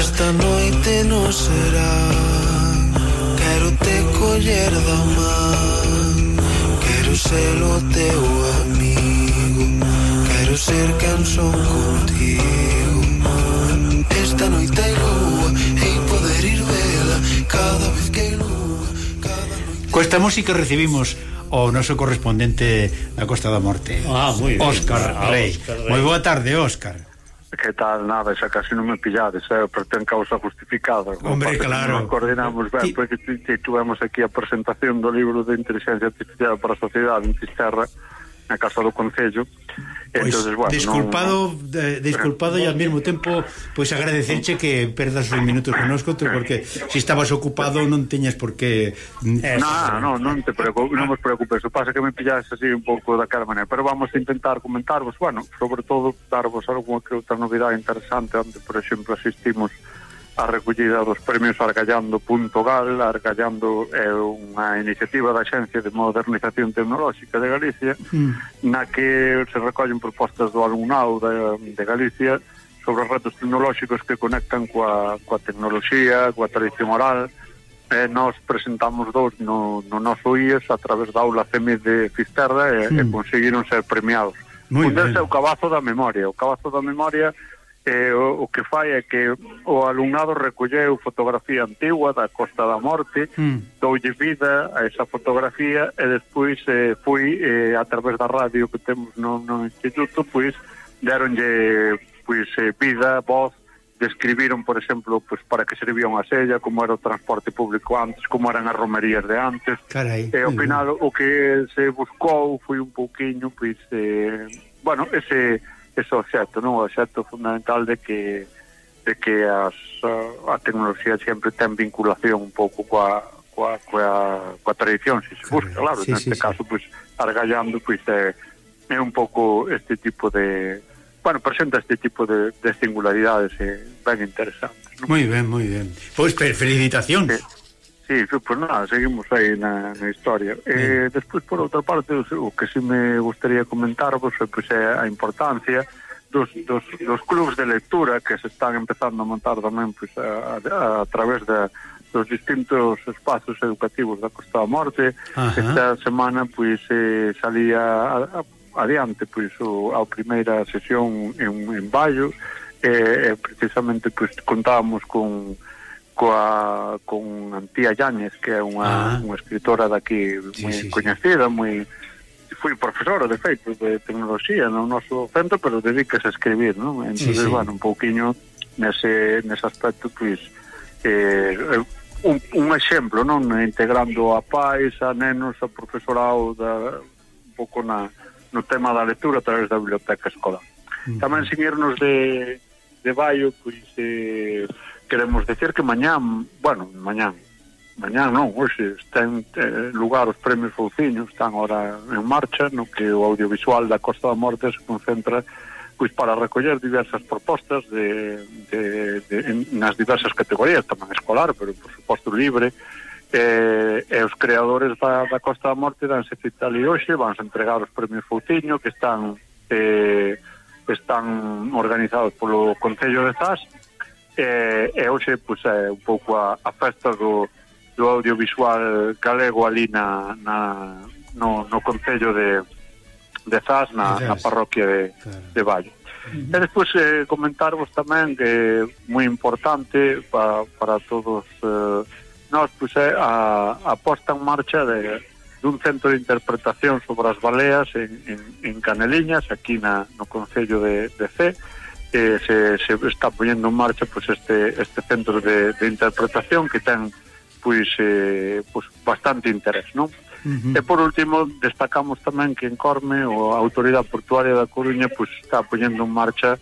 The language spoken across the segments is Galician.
esta noite non será Quero te coller da man Quero ser o teu amigo Quero ser quen contigo Esta noite hai lúa E poder ir vela Cada vez que hai cada noite... Con esta música recibimos o noso correspondente da Costa da Morte, ah, Óscar, ah, Rey. Óscar Rey. Moi boa tarde, Óscar que tal, nada, xa casi non me pillades, eh, pero ten causa justificada. Hombre, compadre, claro. Non coordinamos ben, Ti... porque tivemos aquí a presentación do libro de Inteligencia Artificial para a Sociedade en Fisterra, na Casa do Concello. Pois, entonces, bueno, disculpado, no, de, disculpado e ao mesmo tempo pois agradecerche que perdas os minutos connosco porque se estabas ocupado non tiñas por que mm, No, no, non, te preocupes, non vos preocupes, o pasa que me pillas así un pouco da cara maneira, pero vamos a intentar comentarvos, bueno, sobre todo darvos algunha que outra novidade interesante onde, por exemplo, asistimos a recollida dos premios argallando.gal, Argallando é unha iniciativa da Xencia de Modernización Tecnolóxica de Galicia, mm. na que se recollen propostas do alumnado de, de Galicia sobre retos tecnolóxicos que conectan coa, coa tecnoloxía, coa tradición oral, e nós presentamos dous no, no noso IES a través da aula CEMI de Fisterra e, mm. e conseguiron ser premiados. Muy un deles é o cabazo da memoria. O cabazo da memoria eh, o, o que fai é que o alumnado recolleu fotografía antigua da Costa da Morte, mm. doulle vida a esa fotografía e despois eh, fui eh, a través da radio que temos no, no instituto, pois deronlle pois, eh, vida, voz, describiron, por exemplo, pois, para que servía unha sella, como era o transporte público antes, como eran as romerías de antes. Carai, e ao final, o que se buscou foi un pouquiño, pois, eh, bueno, ese ese é non? O xeto fundamental de que de que as, a tecnoloxía sempre ten vinculación un pouco coa, coa, coa, coa tradición, se se busca, claro, sí, neste sí, caso, pois, argallando, pois, é, é un pouco este tipo de, bueno, presenta este tipo de, de singularidades eh, ben interesantes. ¿no? Moi ben, moi ben. Pois, pues, felicitacións. Sí. Sí, pues nada, seguimos aí na, na historia. Eh, despois, por outra parte, o, o que si sí me gustaría comentar vos pues, eh, é eh, a importancia dos, dos, dos clubs de lectura que se están empezando a montar tamén pues, a, a, a través da, dos distintos espazos educativos da Costa da Morte. Ajá. Esta semana pois eh, salía a, a, adiante pois o, a primeira sesión en, en Vallos e eh, eh, precisamente pois contábamos con coa, con Antía Yáñez, que é unha, ah. unha escritora daqui sí, moi sí, coñecida, sí. moi foi profesora, de feito, de tecnoloxía no noso centro, pero dedicas a escribir, non? Entonces, sí, sí. bueno, un pouquiño nese, nese aspecto, pois, eh, un, un exemplo, non? Integrando a pais, a nenos, a profesorado, da, un pouco na, no tema da lectura a través da biblioteca escolar. Mm. Tamén, sin irnos de, de Baio, pois, eh, queremos decir que mañán, bueno, mañán, mañán non, hoxe estén eh, lugar os premios Fouciño, están ahora en marcha, no que o audiovisual da Costa da Morte se concentra pois para recoller diversas propostas de, de, de, en, nas diversas categorías, tamén escolar, pero por suposto libre, eh, e os creadores da, da Costa da Morte danse cita ali hoxe, vanse entregar os premios Fouciño, que están eh, están organizados polo Concello de Zas, e, e hoxe pois, é eh, un pouco a, a festa do, do audiovisual galego ali na, na, no, no Concello de, de Zas, na, na parroquia de, claro. de Valle. E despois eh, comentarvos tamén que é moi importante pa, para todos eh, nós pois, é eh, a, a posta en marcha de, dun centro de interpretación sobre as baleas en, en, en Caneliñas, aquí na, no Concello de, de C, eh, se, se está poñendo en marcha pois, pues, este, este centro de, de interpretación que ten pois, eh, pois bastante interés, non? Uh -huh. E por último, destacamos tamén que en Corme o a Autoridade Portuaria da Coruña pois, está poñendo en marcha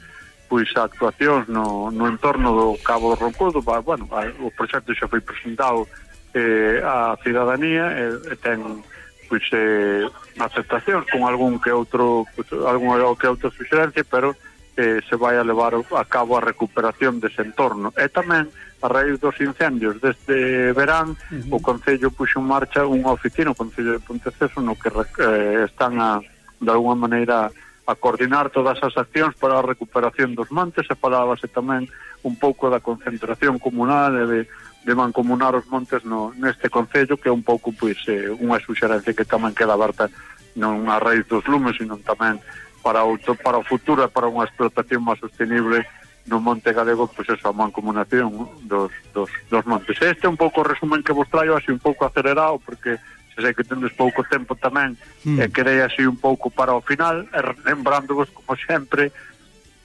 pois actuacións no, no entorno do Cabo Roncudo, bueno, a, o proxecto xa foi presentado eh, á cidadanía e, e ten pois eh, aceptacións con algún que outro pois, algún que outro suxerencia, pero eh, se vai a levar a cabo a recuperación dese entorno. E tamén, a raíz dos incendios deste verán, uh -huh. o Concello puxo en marcha unha oficina, o Concello de Ponteceso, no que eh, están, a, de alguma maneira, a coordinar todas as accións para a recuperación dos montes e falábase tamén un pouco da concentración comunal e de, de mancomunar os montes no, neste Concello que é un pouco pois, eh, unha suxerencia que tamén queda aberta non a raíz dos lumes, sino tamén para o, para o futuro e para unha explotación máis sostenible no monte galego, pois esa mancomunación dos, dos, dos montes. Este é un pouco o resumen que vos traio, así un pouco acelerado, porque se sei que tendes pouco tempo tamén, mm. e querei así un pouco para o final, e lembrándovos, como sempre,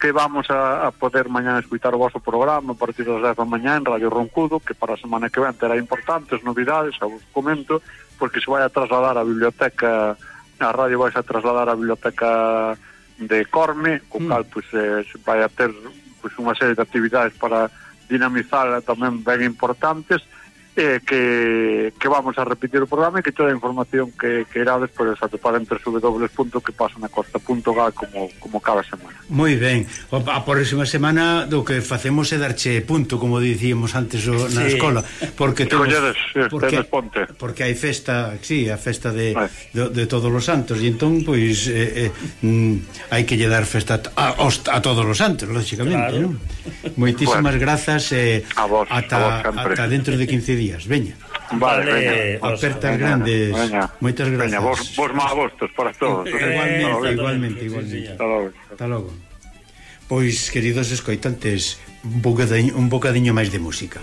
que vamos a, a poder mañá escutar o vosso programa a partir das 10 da mañá en Radio Roncudo, que para a semana que ven terá importantes novidades, a vos comento, porque se vai a trasladar a biblioteca a radio vais a trasladar a biblioteca de Corme, co mm. cal pois, eh, vai a ter pois, unha serie de actividades para dinamizar tamén ben importantes, eh, que, que vamos a repetir o programa e que toda a información que, que herades podes atopar en www.quepasanacosta.gal como, como cada semana. Moi ben, a próxima semana do que facemos é darche punto, como dicíamos antes o, na sí. escola, porque temos, Colleres, eh, porque, ponte. porque hai festa, sí, a festa de, de, de todos os santos, e entón, pois, eh, eh, mm, hai que lle dar festa a, a todos os santos, lógicamente, claro. non? Moitísimas bueno. grazas, eh, a vos, ata, a vos ata dentro de 15 días días, veña. Vale, veña. Apertas veña, grandes. Veña. Moitas grazas. Veña, vos, vos má gustos para todos. igualmente, eh, igualmente, igualmente. Hasta logo. Hasta logo. Pois, queridos escoitantes, un bocadiño, un bocadiño máis de música.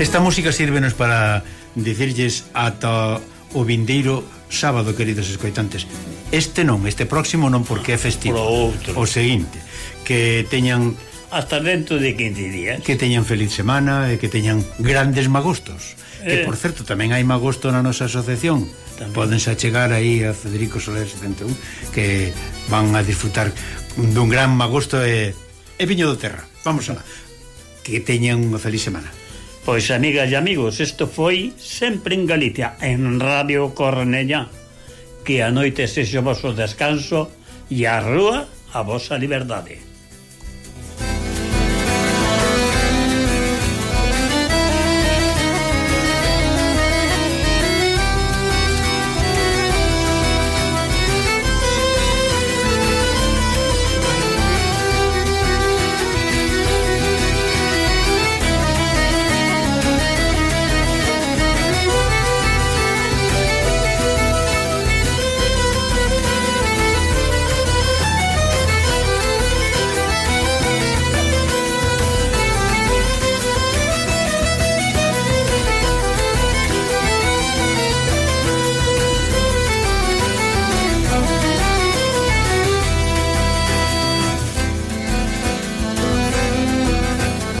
Esta música sírvenos para dicirlles ata o vindeiro sábado, queridos escoitantes. Este non, este próximo non porque é ah, festivo. Outro. O seguinte, que teñan hasta dentro de 15 días. Que teñan feliz semana e que teñan grandes magostos. Eh. Que, por certo, tamén hai magosto na nosa asociación. Tamén. Podense achegar aí a Federico Soler 71, que van a disfrutar dun gran magosto e, e viño do terra. Vamos a... Que teñan unha feliz semana. Pois, amigas e amigos, isto foi sempre en Galicia, en Radio Cornella. Que a noite sexa o vosso descanso e a rúa a vosa liberdade.